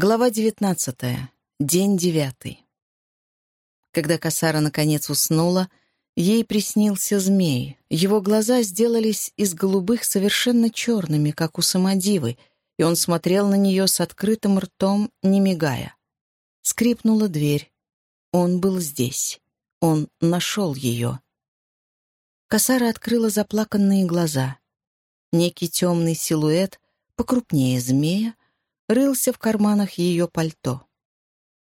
Глава девятнадцатая. День девятый. Когда Касара наконец уснула, ей приснился змей. Его глаза сделались из голубых совершенно черными, как у самодивы, и он смотрел на нее с открытым ртом, не мигая. Скрипнула дверь. Он был здесь. Он нашел ее. Касара открыла заплаканные глаза. Некий темный силуэт, покрупнее змея, рылся в карманах ее пальто.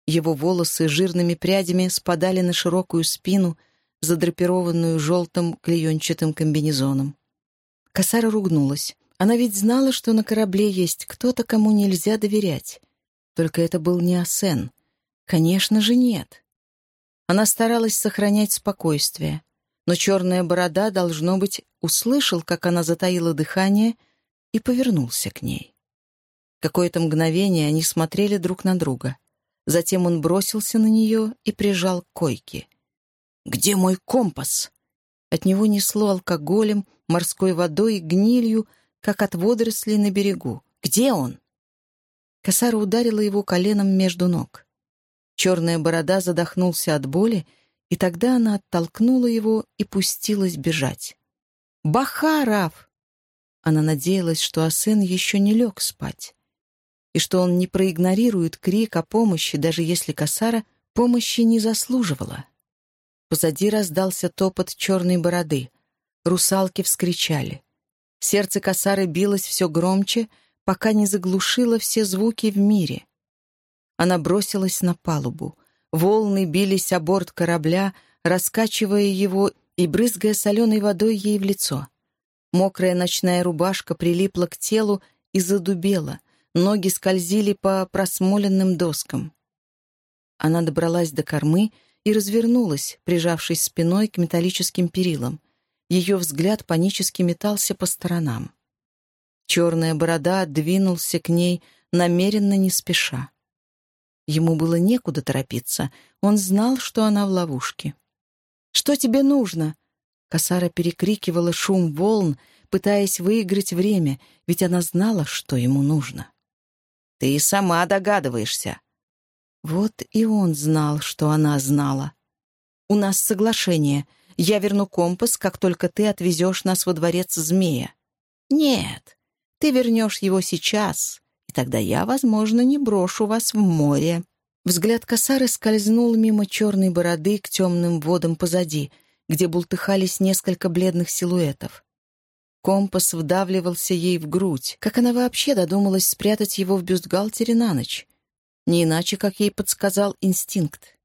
Его волосы жирными прядями спадали на широкую спину, задрапированную желтым клеенчатым комбинезоном. Косара ругнулась. Она ведь знала, что на корабле есть кто-то, кому нельзя доверять. Только это был не Асен. Конечно же, нет. Она старалась сохранять спокойствие. Но черная борода, должно быть, услышал, как она затаила дыхание, и повернулся к ней. Какое-то мгновение они смотрели друг на друга. Затем он бросился на нее и прижал к койке. «Где мой компас?» От него несло алкоголем, морской водой и гнилью, как от водорослей на берегу. «Где он?» Косара ударила его коленом между ног. Черная борода задохнулся от боли, и тогда она оттолкнула его и пустилась бежать. «Бахаров!» Она надеялась, что Асен еще не лег спать и что он не проигнорирует крик о помощи, даже если Касара помощи не заслуживала. Позади раздался топот черной бороды. Русалки вскричали. Сердце Касары билось все громче, пока не заглушило все звуки в мире. Она бросилась на палубу. Волны бились о борт корабля, раскачивая его и брызгая соленой водой ей в лицо. Мокрая ночная рубашка прилипла к телу и задубела, Ноги скользили по просмоленным доскам. Она добралась до кормы и развернулась, прижавшись спиной к металлическим перилам. Ее взгляд панически метался по сторонам. Черная борода двинулся к ней, намеренно не спеша. Ему было некуда торопиться, он знал, что она в ловушке. «Что тебе нужно?» Косара перекрикивала шум волн, пытаясь выиграть время, ведь она знала, что ему нужно. Ты и сама догадываешься». Вот и он знал, что она знала. «У нас соглашение. Я верну компас, как только ты отвезешь нас во дворец змея». «Нет, ты вернешь его сейчас, и тогда я, возможно, не брошу вас в море». Взгляд косары скользнул мимо черной бороды к темным водам позади, где бултыхались несколько бледных силуэтов. Компас вдавливался ей в грудь. Как она вообще додумалась спрятать его в бюстгальтере на ночь? Не иначе, как ей подсказал инстинкт.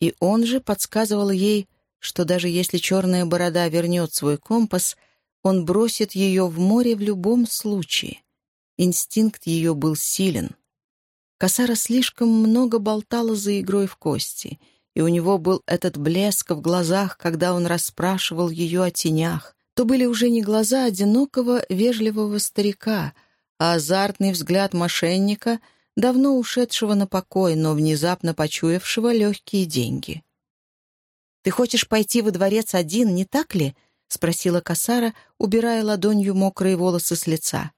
И он же подсказывал ей, что даже если черная борода вернет свой компас, он бросит ее в море в любом случае. Инстинкт ее был силен. Косара слишком много болтала за игрой в кости, и у него был этот блеск в глазах, когда он расспрашивал ее о тенях, то были уже не глаза одинокого, вежливого старика, а азартный взгляд мошенника, давно ушедшего на покой, но внезапно почуявшего легкие деньги. «Ты хочешь пойти во дворец один, не так ли?» — спросила Касара, убирая ладонью мокрые волосы с лица.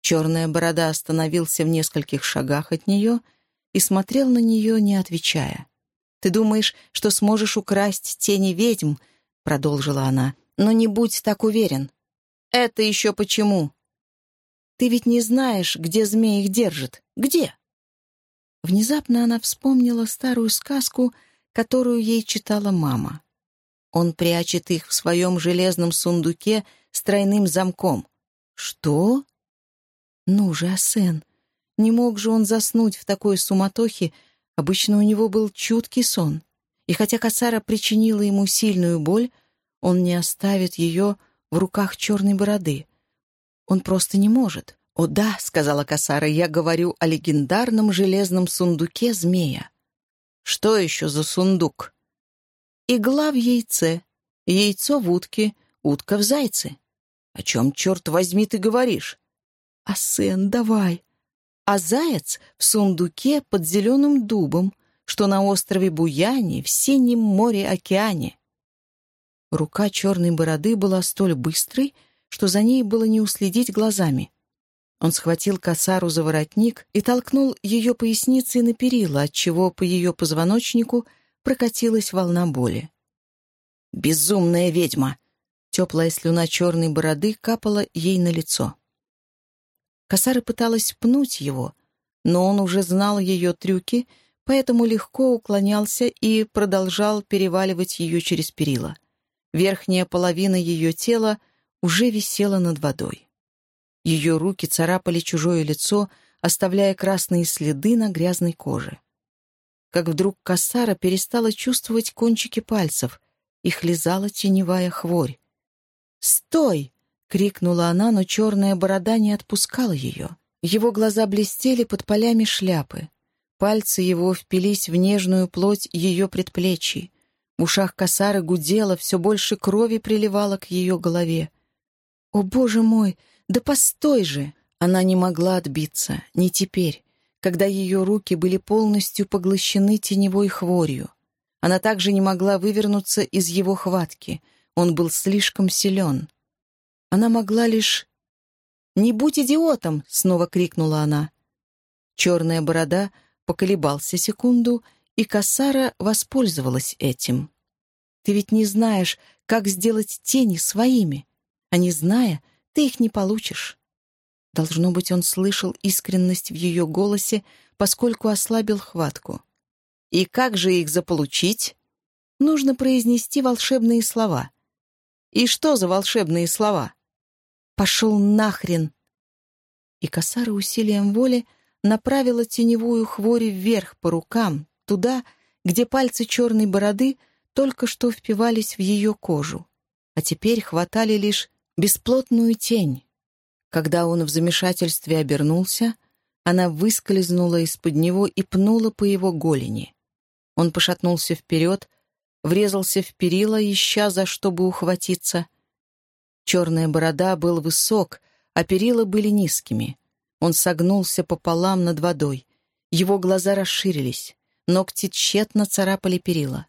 Черная борода остановился в нескольких шагах от нее и смотрел на нее, не отвечая. «Ты думаешь, что сможешь украсть тени ведьм?» — продолжила она. Но не будь так уверен. Это еще почему? Ты ведь не знаешь, где змей их держит. Где? Внезапно она вспомнила старую сказку, которую ей читала мама. Он прячет их в своем железном сундуке с тройным замком. Что? Ну же, Асен, не мог же он заснуть в такой суматохе, обычно у него был чуткий сон. И хотя Касара причинила ему сильную боль, он не оставит ее в руках черной бороды. Он просто не может. «О да», — сказала Касара, — «я говорю о легендарном железном сундуке змея». «Что еще за сундук?» «Игла в яйце, яйцо в утке, утка в зайце». «О чем, черт возьми, ты говоришь?» «А сын, давай». «А заяц в сундуке под зеленым дубом, что на острове Буяне в синем море-океане». Рука черной бороды была столь быстрой, что за ней было не уследить глазами. Он схватил косару за воротник и толкнул ее поясницей на перила, отчего по ее позвоночнику прокатилась волна боли. «Безумная ведьма!» Теплая слюна черной бороды капала ей на лицо. Косара пыталась пнуть его, но он уже знал ее трюки, поэтому легко уклонялся и продолжал переваливать ее через перила. Верхняя половина ее тела уже висела над водой. Ее руки царапали чужое лицо, оставляя красные следы на грязной коже. Как вдруг Кассара перестала чувствовать кончики пальцев, их лизала теневая хворь. «Стой!» — крикнула она, но черная борода не отпускала ее. Его глаза блестели под полями шляпы. Пальцы его впились в нежную плоть ее предплечий. В ушах косары гудело, все больше крови приливало к ее голове. «О, боже мой! Да постой же!» Она не могла отбиться, не теперь, когда ее руки были полностью поглощены теневой хворью. Она также не могла вывернуться из его хватки. Он был слишком силен. Она могла лишь... «Не будь идиотом!» — снова крикнула она. Черная борода поколебался секунду, и Кассара воспользовалась этим. «Ты ведь не знаешь, как сделать тени своими, а не зная, ты их не получишь». Должно быть, он слышал искренность в ее голосе, поскольку ослабил хватку. И как же их заполучить? Нужно произнести волшебные слова. И что за волшебные слова? «Пошел нахрен!» И косара усилием воли направила теневую хвори вверх по рукам, туда, где пальцы черной бороды только что впивались в ее кожу, а теперь хватали лишь бесплотную тень. Когда он в замешательстве обернулся, она выскользнула из-под него и пнула по его голени. Он пошатнулся вперед, врезался в перила, ища за что бы ухватиться. Черная борода был высок, а перила были низкими. Он согнулся пополам над водой. Его глаза расширились, ногти тщетно царапали перила.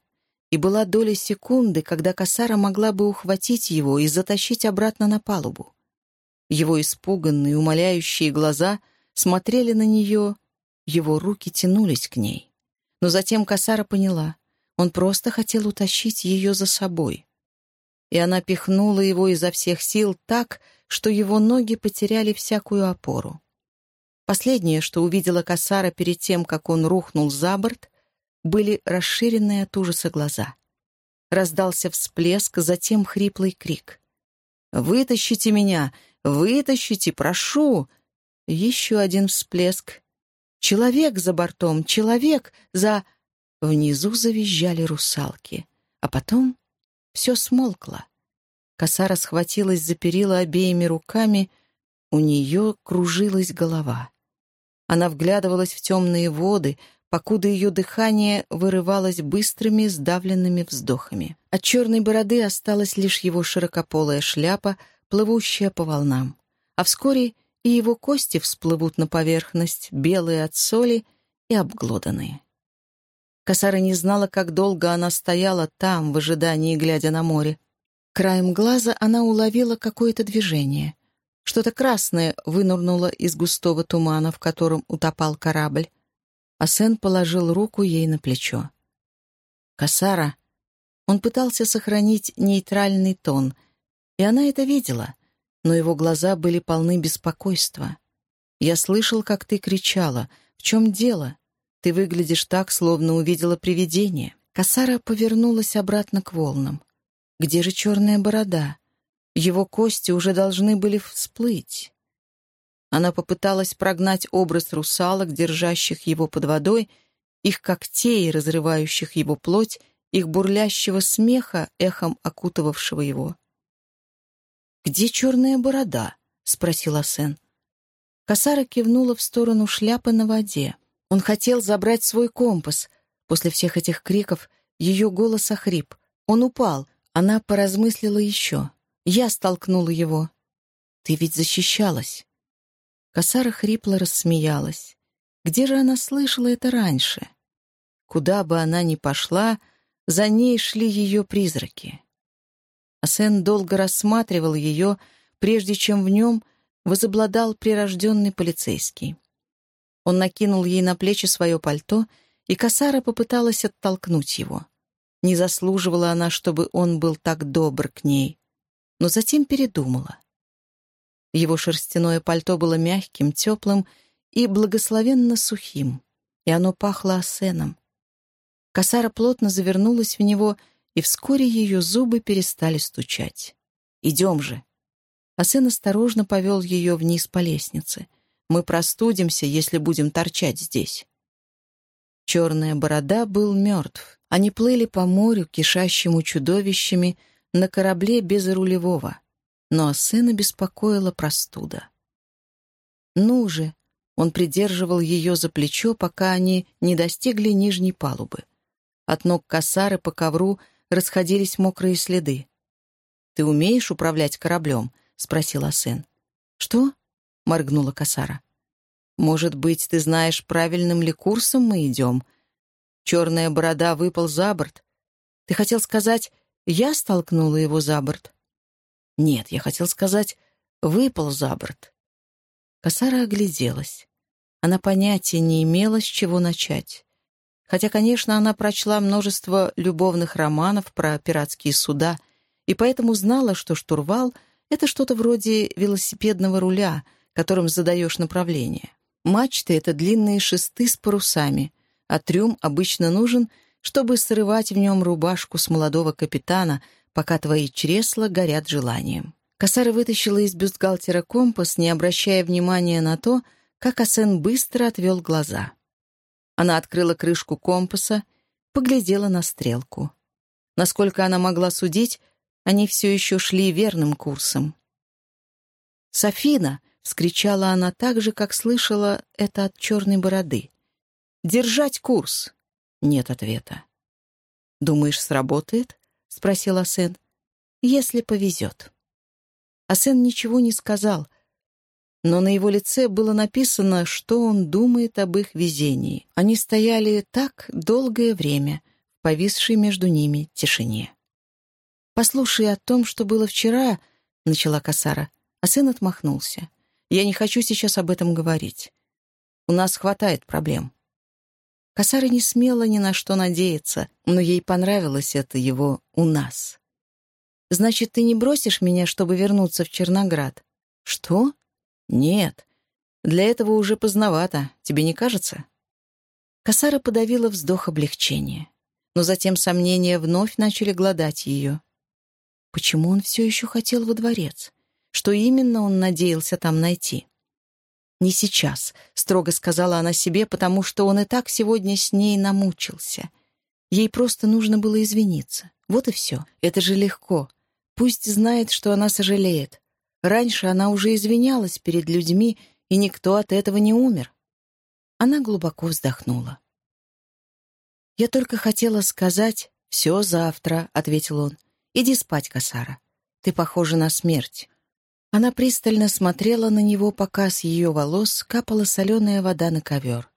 И была доля секунды, когда косара могла бы ухватить его и затащить обратно на палубу. Его испуганные, умоляющие глаза смотрели на нее, его руки тянулись к ней. Но затем Касара поняла, он просто хотел утащить ее за собой. И она пихнула его изо всех сил так, что его ноги потеряли всякую опору. Последнее, что увидела Касара перед тем, как он рухнул за борт, были расширенные от ужаса глаза. Раздался всплеск, затем хриплый крик. «Вытащите меня! Вытащите, прошу!» Еще один всплеск, Человек за бортом, человек за... Внизу завизжали русалки. А потом все смолкло. Косара схватилась за перила обеими руками, у нее кружилась голова. Она вглядывалась в темные воды, покуда ее дыхание вырывалось быстрыми, сдавленными вздохами. От черной бороды осталась лишь его широкополая шляпа, плывущая по волнам. А вскоре и его кости всплывут на поверхность, белые от соли и обглоданные. Косара не знала, как долго она стояла там, в ожидании, глядя на море. Краем глаза она уловила какое-то движение. Что-то красное вынырнуло из густого тумана, в котором утопал корабль. А Сен положил руку ей на плечо. «Косара!» Он пытался сохранить нейтральный тон, и она это видела — но его глаза были полны беспокойства. «Я слышал, как ты кричала. В чем дело? Ты выглядишь так, словно увидела привидение». Косара повернулась обратно к волнам. «Где же черная борода? Его кости уже должны были всплыть». Она попыталась прогнать образ русалок, держащих его под водой, их когтей, разрывающих его плоть, их бурлящего смеха, эхом окутывавшего его. «Где черная борода?» — спросила Сен. Косара кивнула в сторону шляпы на воде. Он хотел забрать свой компас. После всех этих криков ее голос охрип. Он упал. Она поразмыслила еще. Я столкнула его. «Ты ведь защищалась». Косара хрипло рассмеялась. Где же она слышала это раньше? Куда бы она ни пошла, за ней шли ее призраки. Асен долго рассматривал ее, прежде чем в нем возобладал прирожденный полицейский. Он накинул ей на плечи свое пальто, и Касара попыталась оттолкнуть его. Не заслуживала она, чтобы он был так добр к ней, но затем передумала. Его шерстяное пальто было мягким, теплым и благословенно сухим, и оно пахло осеном. Косара плотно завернулась в него, и вскоре ее зубы перестали стучать. «Идем же!» Асен осторожно повел ее вниз по лестнице. «Мы простудимся, если будем торчать здесь». Черная борода был мертв. Они плыли по морю, кишащему чудовищами, на корабле без рулевого. Но сына беспокоила простуда. «Ну же!» Он придерживал ее за плечо, пока они не достигли нижней палубы. От ног косары по ковру расходились мокрые следы. «Ты умеешь управлять кораблем?» — спросил Асен. «Что?» — моргнула косара. «Может быть, ты знаешь, правильным ли курсом мы идем?» Черная борода выпал за борт. «Ты хотел сказать, я столкнула его за борт?» «Нет, я хотел сказать, выпал за борт». Косара огляделась. Она понятия не имела, с чего начать. Хотя, конечно, она прочла множество любовных романов про пиратские суда и поэтому знала, что штурвал — это что-то вроде велосипедного руля, которым задаешь направление. Мачты — это длинные шесты с парусами, а трюм обычно нужен, чтобы срывать в нем рубашку с молодого капитана, пока твои чресла горят желанием. Косара вытащила из бюстгальтера компас, не обращая внимания на то, как Асен быстро отвел глаза. Она открыла крышку компаса, поглядела на стрелку. Насколько она могла судить, они все еще шли верным курсом. «Софина!» — вскричала она так же, как слышала это от черной бороды. «Держать курс!» Нет ответа. «Думаешь, сработает?» — спросил Асен. «Если повезет». Асен ничего не сказал, но на его лице было написано, что он думает об их везении. Они стояли так долгое время, повисшей между ними тишине. «Послушай о том, что было вчера», — начала Касара, а отмахнулся. «Я не хочу сейчас об этом говорить. У нас хватает проблем». Касара не смела ни на что надеяться, но ей понравилось это его «у нас». «Значит, ты не бросишь меня, чтобы вернуться в Черноград?» «Что?» «Нет. Для этого уже поздновато. Тебе не кажется?» Косара подавила вздох облегчения. Но затем сомнения вновь начали глодать ее. Почему он все еще хотел во дворец? Что именно он надеялся там найти? «Не сейчас», — строго сказала она себе, потому что он и так сегодня с ней намучился. Ей просто нужно было извиниться. Вот и все. Это же легко. Пусть знает, что она сожалеет. Раньше она уже извинялась перед людьми, и никто от этого не умер. Она глубоко вздохнула. «Я только хотела сказать, все завтра», — ответил он. «Иди спать, Касара. Ты похожа на смерть». Она пристально смотрела на него, пока с ее волос капала соленая вода на ковер.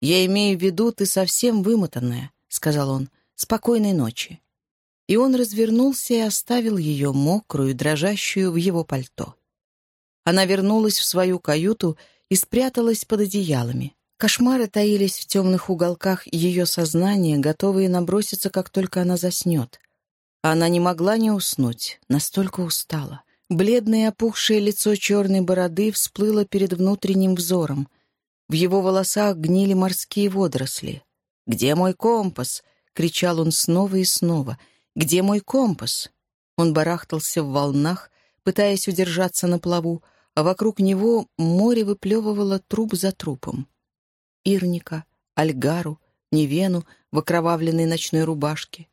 «Я имею в виду, ты совсем вымотанная», — сказал он. «Спокойной ночи» и он развернулся и оставил ее мокрую, дрожащую в его пальто. Она вернулась в свою каюту и спряталась под одеялами. Кошмары таились в темных уголках ее сознания, готовые наброситься, как только она заснет. Она не могла не уснуть, настолько устала. Бледное опухшее лицо черной бороды всплыло перед внутренним взором. В его волосах гнили морские водоросли. «Где мой компас?» — кричал он снова и снова — где мой компас? Он барахтался в волнах, пытаясь удержаться на плаву, а вокруг него море выплевывало труп за трупом. Ирника, Альгару, Невену в окровавленной ночной рубашке.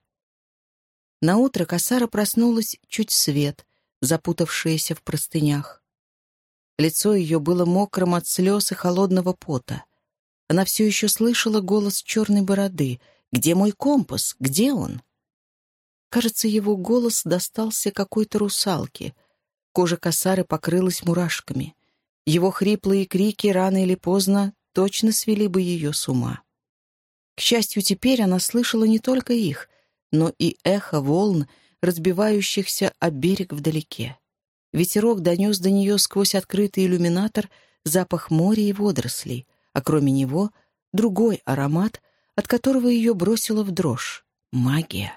Наутро Касара проснулась чуть свет, запутавшаяся в простынях. Лицо ее было мокрым от слез и холодного пота. Она все еще слышала голос черной бороды. «Где мой компас? Где он?» Кажется, его голос достался какой-то русалке. Кожа косары покрылась мурашками. Его хриплые крики рано или поздно точно свели бы ее с ума. К счастью, теперь она слышала не только их, но и эхо волн, разбивающихся о берег вдалеке. Ветерок донес до нее сквозь открытый иллюминатор запах моря и водорослей, а кроме него — другой аромат, от которого ее бросило в дрожь — магия.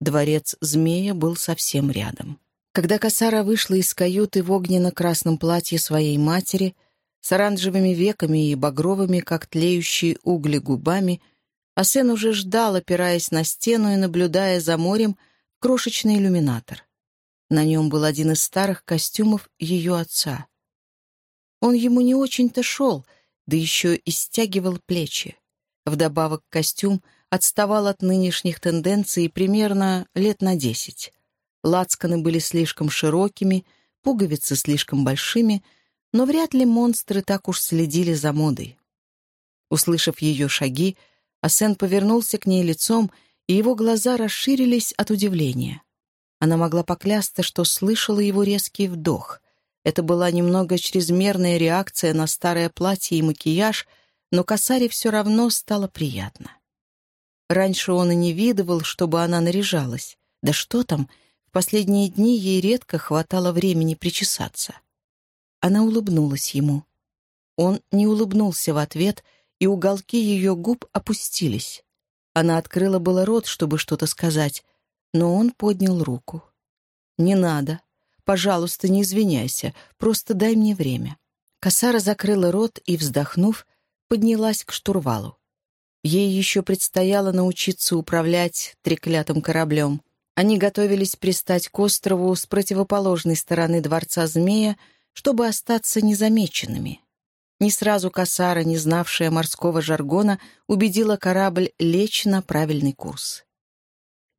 Дворец змея был совсем рядом. Когда Касара вышла из каюты в огненно-красном платье своей матери, с оранжевыми веками и багровыми, как тлеющие угли, губами, Асен уже ждал, опираясь на стену и наблюдая за морем крошечный иллюминатор. На нем был один из старых костюмов ее отца. Он ему не очень-то шел, да еще и стягивал плечи. Вдобавок костюм отставал от нынешних тенденций примерно лет на десять. Лацканы были слишком широкими, пуговицы слишком большими, но вряд ли монстры так уж следили за модой. Услышав ее шаги, Асен повернулся к ней лицом, и его глаза расширились от удивления. Она могла поклясться, что слышала его резкий вдох. Это была немного чрезмерная реакция на старое платье и макияж, но косаре все равно стало приятно. Раньше он и не видывал, чтобы она наряжалась. Да что там, в последние дни ей редко хватало времени причесаться. Она улыбнулась ему. Он не улыбнулся в ответ, и уголки ее губ опустились. Она открыла было рот, чтобы что-то сказать, но он поднял руку. «Не надо. Пожалуйста, не извиняйся. Просто дай мне время». Косара закрыла рот и, вздохнув, поднялась к штурвалу. Ей еще предстояло научиться управлять треклятым кораблем. Они готовились пристать к острову с противоположной стороны дворца змея, чтобы остаться незамеченными. Не сразу Касара, не знавшая морского жаргона, убедила корабль лечь на правильный курс.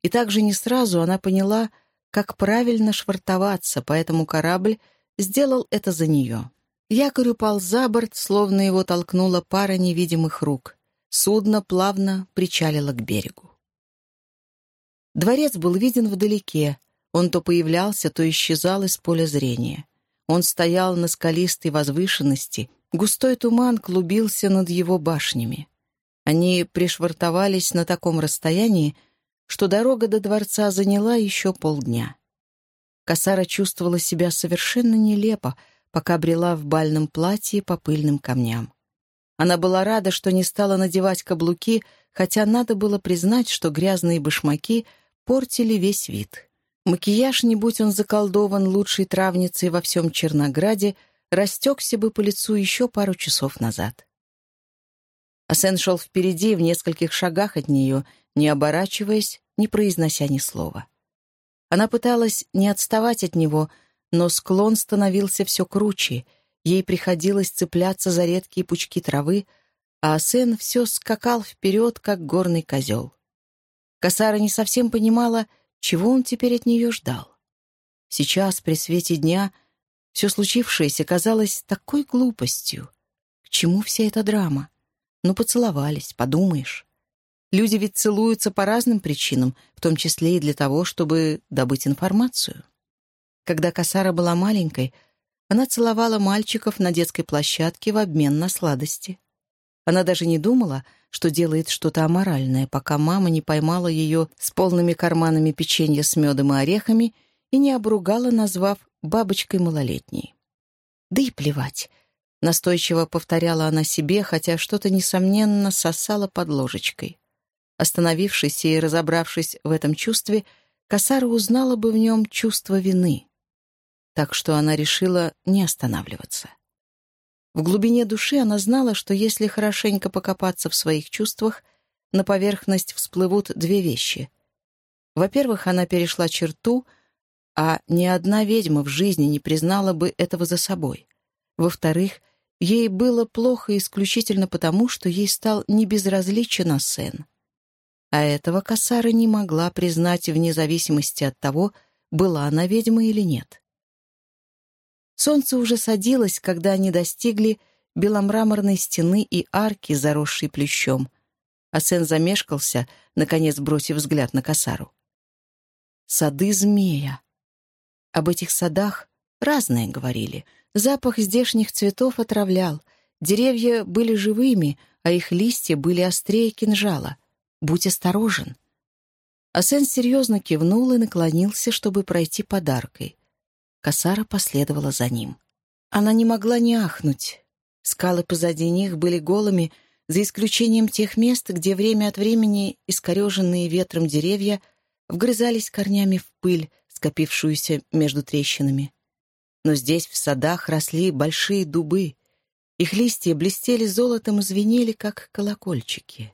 И также не сразу она поняла, как правильно швартоваться, поэтому корабль сделал это за нее. Якорь упал за борт, словно его толкнула пара невидимых рук. Судно плавно причалило к берегу. Дворец был виден вдалеке. Он то появлялся, то исчезал из поля зрения. Он стоял на скалистой возвышенности, густой туман клубился над его башнями. Они пришвартовались на таком расстоянии, что дорога до дворца заняла еще полдня. Косара чувствовала себя совершенно нелепо, пока брела в бальном платье по пыльным камням. Она была рада, что не стала надевать каблуки, хотя надо было признать, что грязные башмаки портили весь вид. Макияж, не будь он заколдован лучшей травницей во всем Чернограде, растекся бы по лицу еще пару часов назад. Асен шел впереди, в нескольких шагах от нее, не оборачиваясь, не произнося ни слова. Она пыталась не отставать от него, но склон становился все круче — Ей приходилось цепляться за редкие пучки травы, а Асен все скакал вперед, как горный козел. Касара не совсем понимала, чего он теперь от нее ждал. Сейчас, при свете дня, все случившееся казалось такой глупостью. К чему вся эта драма? Ну, поцеловались, подумаешь. Люди ведь целуются по разным причинам, в том числе и для того, чтобы добыть информацию. Когда Касара была маленькой, она целовала мальчиков на детской площадке в обмен на сладости. Она даже не думала, что делает что-то аморальное, пока мама не поймала ее с полными карманами печенья с медом и орехами и не обругала, назвав бабочкой малолетней. «Да и плевать», — настойчиво повторяла она себе, хотя что-то, несомненно, сосало под ложечкой. Остановившись и разобравшись в этом чувстве, Касара узнала бы в нем чувство вины так что она решила не останавливаться. В глубине души она знала, что если хорошенько покопаться в своих чувствах, на поверхность всплывут две вещи. Во-первых, она перешла черту, а ни одна ведьма в жизни не признала бы этого за собой. Во-вторых, ей было плохо исключительно потому, что ей стал небезразличен Асен. А этого Касара не могла признать вне зависимости от того, была она ведьма или нет. Солнце уже садилось, когда они достигли беломраморной стены и арки, заросшей плющом. А Сен замешкался, наконец бросив взгляд на косару. Сады змея. Об этих садах разное говорили. Запах здешних цветов отравлял. Деревья были живыми, а их листья были острее кинжала. Будь осторожен. Асен серьезно кивнул и наклонился, чтобы пройти подаркой. Касара последовала за ним. Она не могла не ахнуть. Скалы позади них были голыми, за исключением тех мест, где время от времени искореженные ветром деревья вгрызались корнями в пыль, скопившуюся между трещинами. Но здесь, в садах, росли большие дубы. Их листья блестели золотом и звенели, как колокольчики.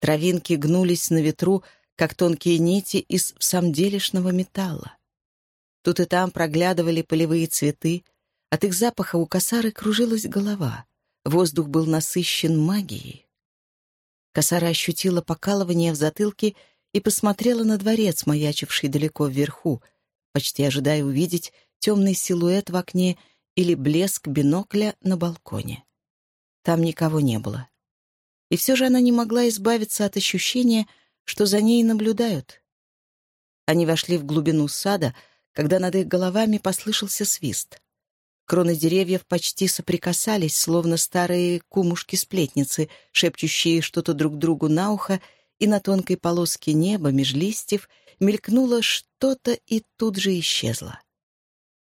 Травинки гнулись на ветру, как тонкие нити из самделишного металла. Тут и там проглядывали полевые цветы, от их запаха у косары кружилась голова. Воздух был насыщен магией. Косара ощутила покалывание в затылке и посмотрела на дворец, маячивший далеко вверху, почти ожидая увидеть темный силуэт в окне или блеск бинокля на балконе. Там никого не было. И все же она не могла избавиться от ощущения, что за ней наблюдают. Они вошли в глубину сада, когда над их головами послышался свист. Кроны деревьев почти соприкасались, словно старые кумушки-сплетницы, шепчущие что-то друг другу на ухо, и на тонкой полоске неба меж листьев мелькнуло что-то и тут же исчезло.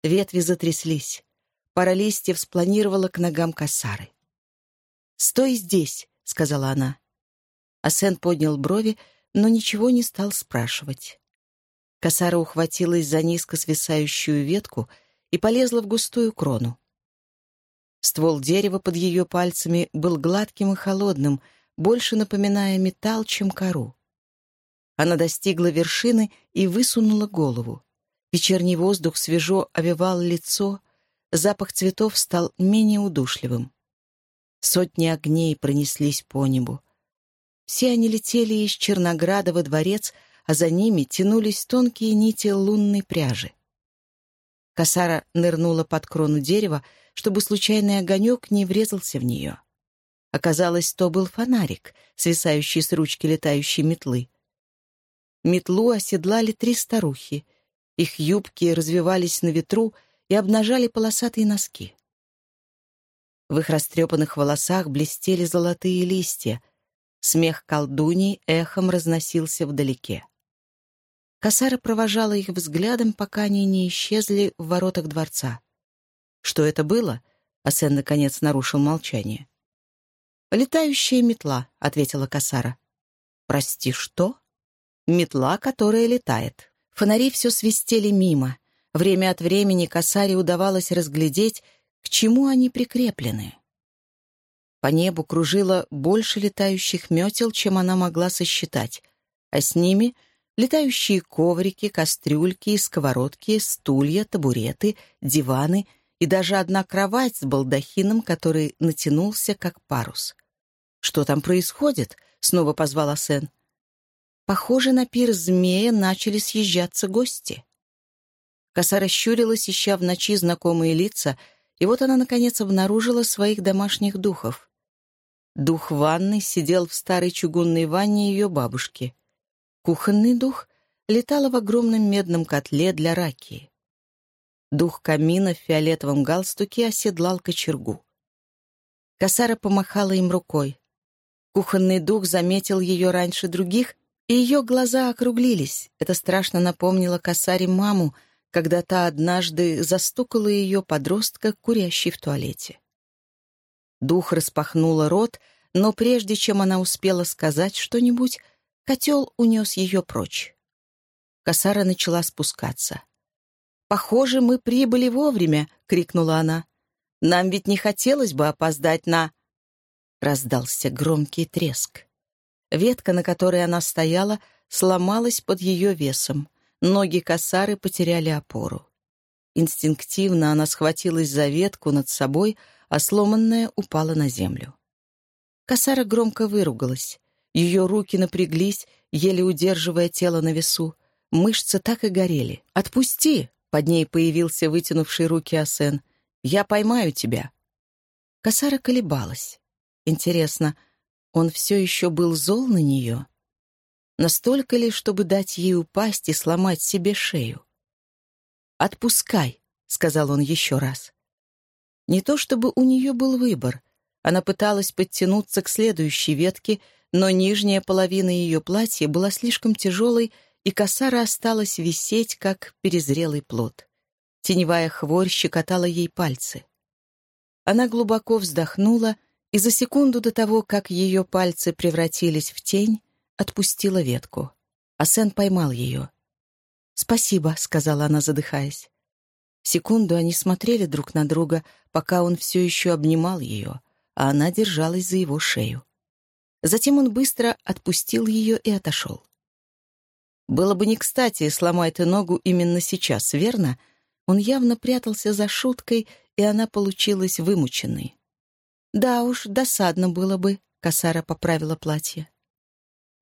Ветви затряслись. Пара листьев спланировала к ногам косары. «Стой здесь!» — сказала она. Асен поднял брови, но ничего не стал спрашивать. Косара ухватилась за низко свисающую ветку и полезла в густую крону. Ствол дерева под ее пальцами был гладким и холодным, больше напоминая металл, чем кору. Она достигла вершины и высунула голову. Вечерний воздух свежо овевал лицо, запах цветов стал менее удушливым. Сотни огней пронеслись по небу. Все они летели из Чернограда во дворец, а за ними тянулись тонкие нити лунной пряжи. Косара нырнула под крону дерева, чтобы случайный огонек не врезался в нее. Оказалось, то был фонарик, свисающий с ручки летающей метлы. Метлу оседлали три старухи. Их юбки развивались на ветру и обнажали полосатые носки. В их растрепанных волосах блестели золотые листья. Смех колдуней эхом разносился вдалеке. Косара провожала их взглядом, пока они не исчезли в воротах дворца. «Что это было?» — Асен наконец нарушил молчание. «Летающая метла», — ответила Касара. «Прости, что?» «Метла, которая летает». Фонари все свистели мимо. Время от времени Касаре удавалось разглядеть, к чему они прикреплены? По небу кружило больше летающих метел, чем она могла сосчитать, а с ними — летающие коврики, кастрюльки, сковородки, стулья, табуреты, диваны и даже одна кровать с балдахином, который натянулся, как парус. «Что там происходит?» — снова позвал Асен. Похоже, на пир змея начали съезжаться гости. Коса расщурилась, ища в ночи знакомые лица — и вот она, наконец, обнаружила своих домашних духов. Дух ванны сидел в старой чугунной ванне ее бабушки. Кухонный дух летал в огромном медном котле для раки. Дух камина в фиолетовом галстуке оседлал кочергу. Косара помахала им рукой. Кухонный дух заметил ее раньше других, и ее глаза округлились. Это страшно напомнило Косаре маму, когда та однажды застукала ее подростка, курящий в туалете. Дух распахнула рот, но прежде чем она успела сказать что-нибудь, котел унес ее прочь. Косара начала спускаться. «Похоже, мы прибыли вовремя!» — крикнула она. «Нам ведь не хотелось бы опоздать на...» Раздался громкий треск. Ветка, на которой она стояла, сломалась под ее весом. Ноги косары потеряли опору. Инстинктивно она схватилась за ветку над собой, а сломанная упала на землю. Косара громко выругалась. Ее руки напряглись, еле удерживая тело на весу. Мышцы так и горели. «Отпусти!» — под ней появился вытянувший руки Асен. «Я поймаю тебя!» Косара колебалась. Интересно, он все еще был зол на нее? Настолько ли, чтобы дать ей упасть и сломать себе шею? «Отпускай», — сказал он еще раз. Не то чтобы у нее был выбор. Она пыталась подтянуться к следующей ветке, но нижняя половина ее платья была слишком тяжелой, и косара осталась висеть, как перезрелый плод. Теневая хворь щекотала ей пальцы. Она глубоко вздохнула и за секунду до того, как ее пальцы превратились в тень, отпустила ветку. Асен поймал ее. «Спасибо», — сказала она, задыхаясь. Секунду они смотрели друг на друга, пока он все еще обнимал ее, а она держалась за его шею. Затем он быстро отпустил ее и отошел. Было бы не кстати сломать ты ногу именно сейчас, верно? Он явно прятался за шуткой, и она получилась вымученной. «Да уж, досадно было бы», — Касара поправила платье.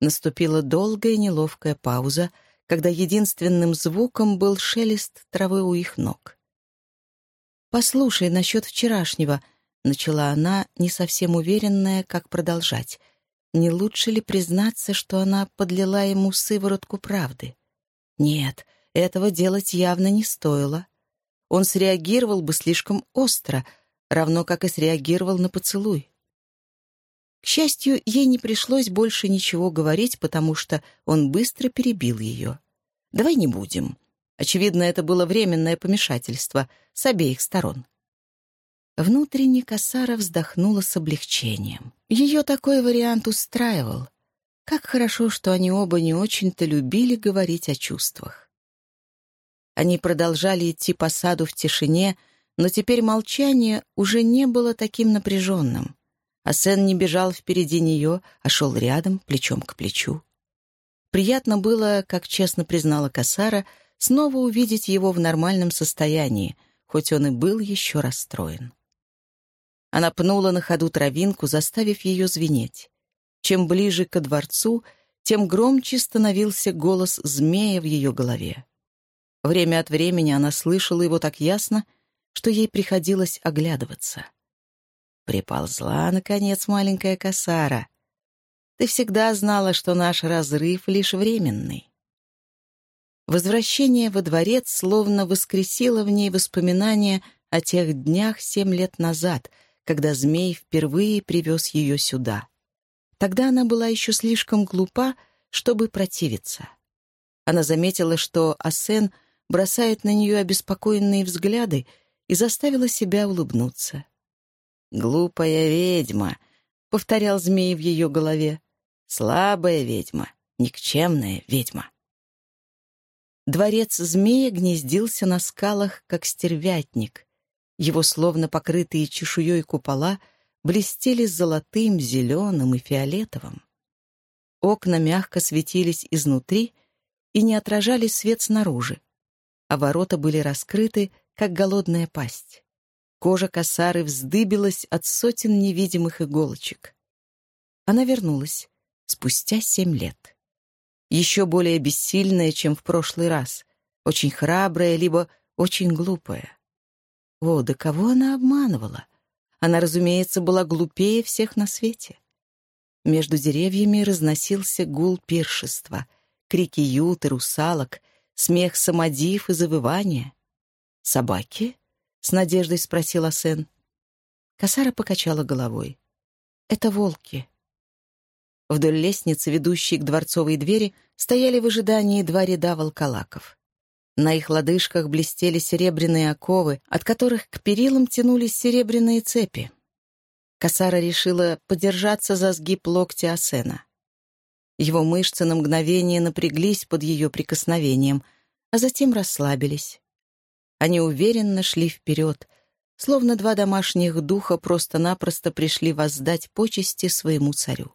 Наступила долгая неловкая пауза, когда единственным звуком был шелест травы у их ног. «Послушай, насчет вчерашнего», — начала она, не совсем уверенная, как продолжать. Не лучше ли признаться, что она подлила ему сыворотку правды? Нет, этого делать явно не стоило. Он среагировал бы слишком остро, равно как и среагировал на поцелуй. К счастью, ей не пришлось больше ничего говорить, потому что он быстро перебил ее. «Давай не будем». Очевидно, это было временное помешательство с обеих сторон. Внутренне Касара вздохнула с облегчением. Ее такой вариант устраивал. Как хорошо, что они оба не очень-то любили говорить о чувствах. Они продолжали идти по саду в тишине, но теперь молчание уже не было таким напряженным. Асен не бежал впереди нее, а шел рядом, плечом к плечу. Приятно было, как честно признала Касара, снова увидеть его в нормальном состоянии, хоть он и был еще расстроен. Она пнула на ходу травинку, заставив ее звенеть. Чем ближе ко дворцу, тем громче становился голос змея в ее голове. Время от времени она слышала его так ясно, что ей приходилось оглядываться — Приползла, наконец, маленькая косара. Ты всегда знала, что наш разрыв лишь временный. Возвращение во дворец словно воскресило в ней воспоминания о тех днях семь лет назад, когда змей впервые привез ее сюда. Тогда она была еще слишком глупа, чтобы противиться. Она заметила, что Асен бросает на нее обеспокоенные взгляды и заставила себя улыбнуться. «Глупая ведьма», — повторял змей в ее голове. «Слабая ведьма, никчемная ведьма». Дворец змея гнездился на скалах, как стервятник. Его словно покрытые чешуей купола блестели золотым, зеленым и фиолетовым. Окна мягко светились изнутри и не отражали свет снаружи, а ворота были раскрыты, как голодная пасть. Кожа косары вздыбилась от сотен невидимых иголочек. Она вернулась спустя семь лет. Еще более бессильная, чем в прошлый раз. Очень храбрая, либо очень глупая. О, да кого она обманывала? Она, разумеется, была глупее всех на свете. Между деревьями разносился гул пиршества, крики юты, русалок, смех самодив и завывания. Собаки — с надеждой спросила Сен. Косара покачала головой. «Это волки». Вдоль лестницы, ведущей к дворцовой двери, стояли в ожидании два ряда волколаков. На их лодыжках блестели серебряные оковы, от которых к перилам тянулись серебряные цепи. Косара решила подержаться за сгиб локтя Асена. Его мышцы на мгновение напряглись под ее прикосновением, а затем расслабились. Они уверенно шли вперед, словно два домашних духа просто-напросто пришли воздать почести своему царю.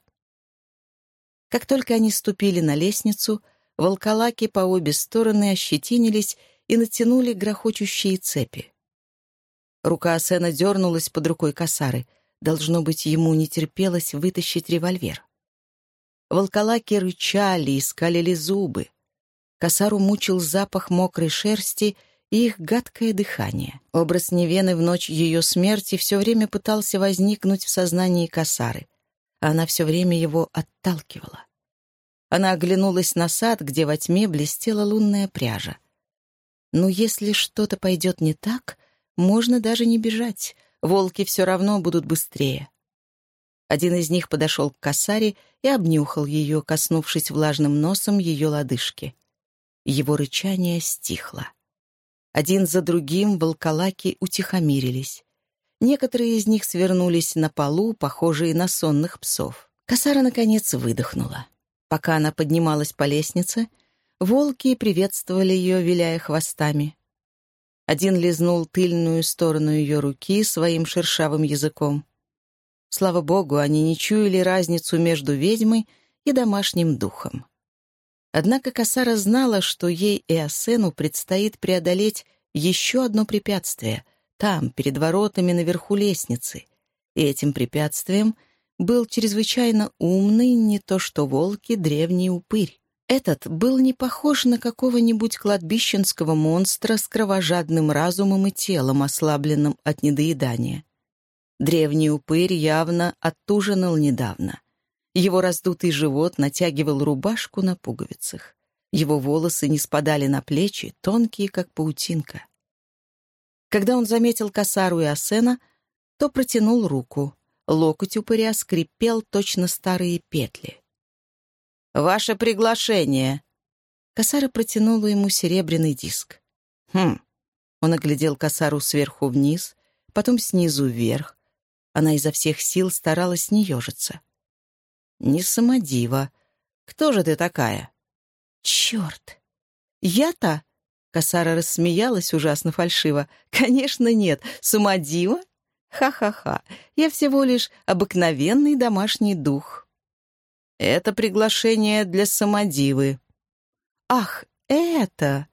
Как только они ступили на лестницу, волколаки по обе стороны ощетинились и натянули грохочущие цепи. Рука Асена дернулась под рукой косары. Должно быть, ему не терпелось вытащить револьвер. Волколаки рычали и скалили зубы. Косару мучил запах мокрой шерсти — и их гадкое дыхание. Образ Невены в ночь ее смерти все время пытался возникнуть в сознании Касары. Она все время его отталкивала. Она оглянулась на сад, где во тьме блестела лунная пряжа. Но если что-то пойдет не так, можно даже не бежать. Волки все равно будут быстрее. Один из них подошел к косаре и обнюхал ее, коснувшись влажным носом ее лодыжки. Его рычание стихло. Один за другим волколаки утихомирились. Некоторые из них свернулись на полу, похожие на сонных псов. Косара, наконец, выдохнула. Пока она поднималась по лестнице, волки приветствовали ее, виляя хвостами. Один лизнул тыльную сторону ее руки своим шершавым языком. Слава богу, они не чуяли разницу между ведьмой и домашним духом. Однако Касара знала, что ей и Асену предстоит преодолеть еще одно препятствие — там, перед воротами наверху лестницы. И этим препятствием был чрезвычайно умный, не то что волки, древний упырь. Этот был не похож на какого-нибудь кладбищенского монстра с кровожадным разумом и телом, ослабленным от недоедания. Древний упырь явно оттужинал недавно. Его раздутый живот натягивал рубашку на пуговицах. Его волосы не спадали на плечи, тонкие, как паутинка. Когда он заметил косару и Асена, то протянул руку. Локоть упыря скрипел точно старые петли. «Ваше приглашение!» Косара протянула ему серебряный диск. «Хм!» Он оглядел косару сверху вниз, потом снизу вверх. Она изо всех сил старалась не ежиться. «Не самодива. Кто же ты такая?» «Черт! Я-то?» Косара рассмеялась ужасно фальшиво. «Конечно нет. Самодива? Ха-ха-ха. Я всего лишь обыкновенный домашний дух». Это приглашение для самодивы. Ах, это!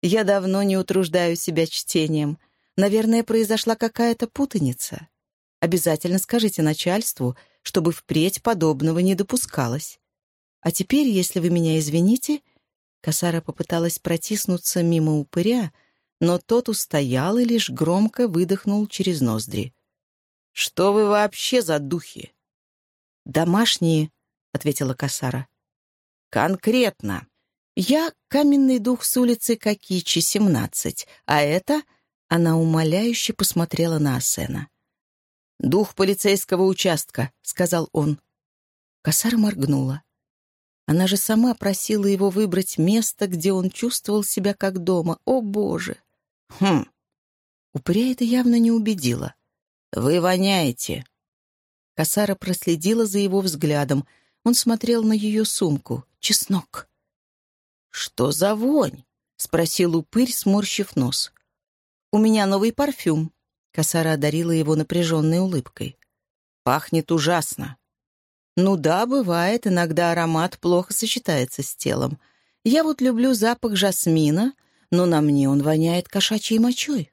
Я давно не утруждаю себя чтением. Наверное, произошла какая-то путаница. Обязательно скажите начальству, чтобы впредь подобного не допускалось. А теперь, если вы меня извините...» Косара попыталась протиснуться мимо упыря, но тот устоял и лишь громко выдохнул через ноздри. «Что вы вообще за духи?» «Домашние», — ответила Касара. «Конкретно. Я каменный дух с улицы Кокичи, 17, а это...» Она умоляюще посмотрела на Асена. «Дух полицейского участка», — сказал он. Косара моргнула. Она же сама просила его выбрать место, где он чувствовал себя как дома. О, Боже! Хм! Упыря это явно не убедило. «Вы воняете!» Косара проследила за его взглядом — он смотрел на ее сумку. Чеснок. «Что за вонь?» — спросил упырь, сморщив нос. «У меня новый парфюм». Косара одарила его напряженной улыбкой. «Пахнет ужасно». «Ну да, бывает, иногда аромат плохо сочетается с телом. Я вот люблю запах жасмина, но на мне он воняет кошачьей мочой».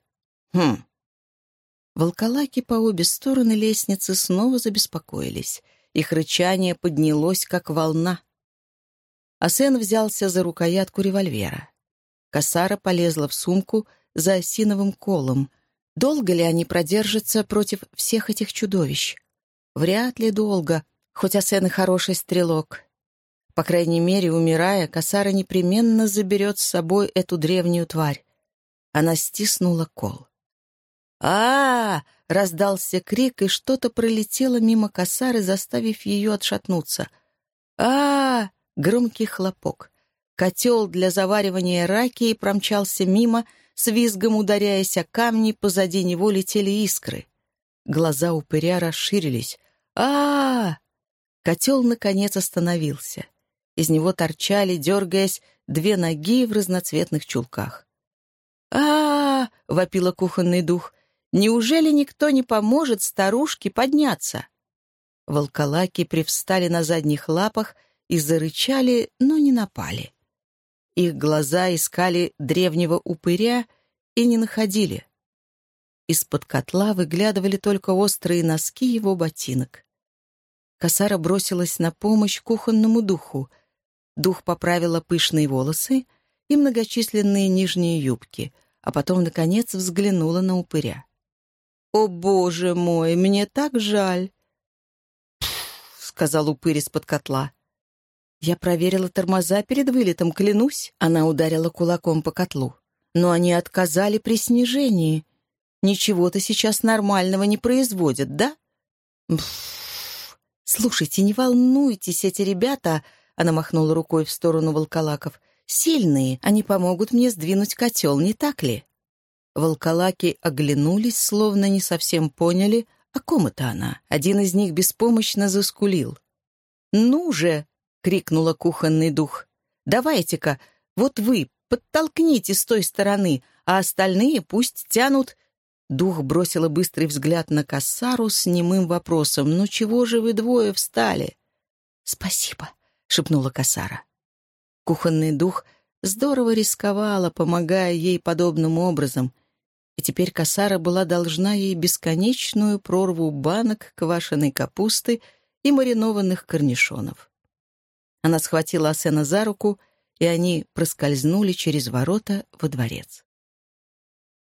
«Хм». Волколаки по обе стороны лестницы снова забеспокоились — их рычание поднялось, как волна. Асен взялся за рукоятку револьвера. Касара полезла в сумку за осиновым колом. Долго ли они продержатся против всех этих чудовищ? Вряд ли долго, хоть Асен и хороший стрелок. По крайней мере, умирая, Касара непременно заберет с собой эту древнюю тварь. Она стиснула кол. а, -а, -а Раздался крик, и что-то пролетело мимо косары, заставив ее отшатнуться. а, -а, -а Громкий хлопок. Котел для заваривания раки промчался мимо, с визгом ударяясь о камни, позади него летели искры. Глаза упыря расширились. а, -а, -а Котел, наконец, остановился. Из него торчали, дергаясь, две ноги в разноцветных чулках. а, -а, -а вопила кухонный дух. Неужели никто не поможет старушке подняться? Волколаки привстали на задних лапах и зарычали, но не напали. Их глаза искали древнего упыря и не находили. Из-под котла выглядывали только острые носки его ботинок. Косара бросилась на помощь кухонному духу. Дух поправила пышные волосы и многочисленные нижние юбки, а потом, наконец, взглянула на упыря. «О, боже мой, мне так жаль!» сказал упырь из-под котла. «Я проверила тормоза перед вылетом, клянусь!» Она ударила кулаком по котлу. «Но они отказали при снижении. Ничего-то сейчас нормального не производят, да?» «Слушайте, не волнуйтесь, эти ребята...» Она махнула рукой в сторону волколаков. «Сильные, они помогут мне сдвинуть котел, не так ли?» волколаки оглянулись, словно не совсем поняли, о ком это она. Один из них беспомощно заскулил. «Ну же!» — крикнула кухонный дух. «Давайте-ка, вот вы, подтолкните с той стороны, а остальные пусть тянут...» Дух бросила быстрый взгляд на Кассару с немым вопросом. «Ну чего же вы двое встали?» «Спасибо», — шепнула Кассара. Кухонный дух здорово рисковала, помогая ей подобным образом, и теперь Кассара была должна ей бесконечную прорву банок квашеной капусты и маринованных корнишонов. Она схватила Асена за руку, и они проскользнули через ворота во дворец.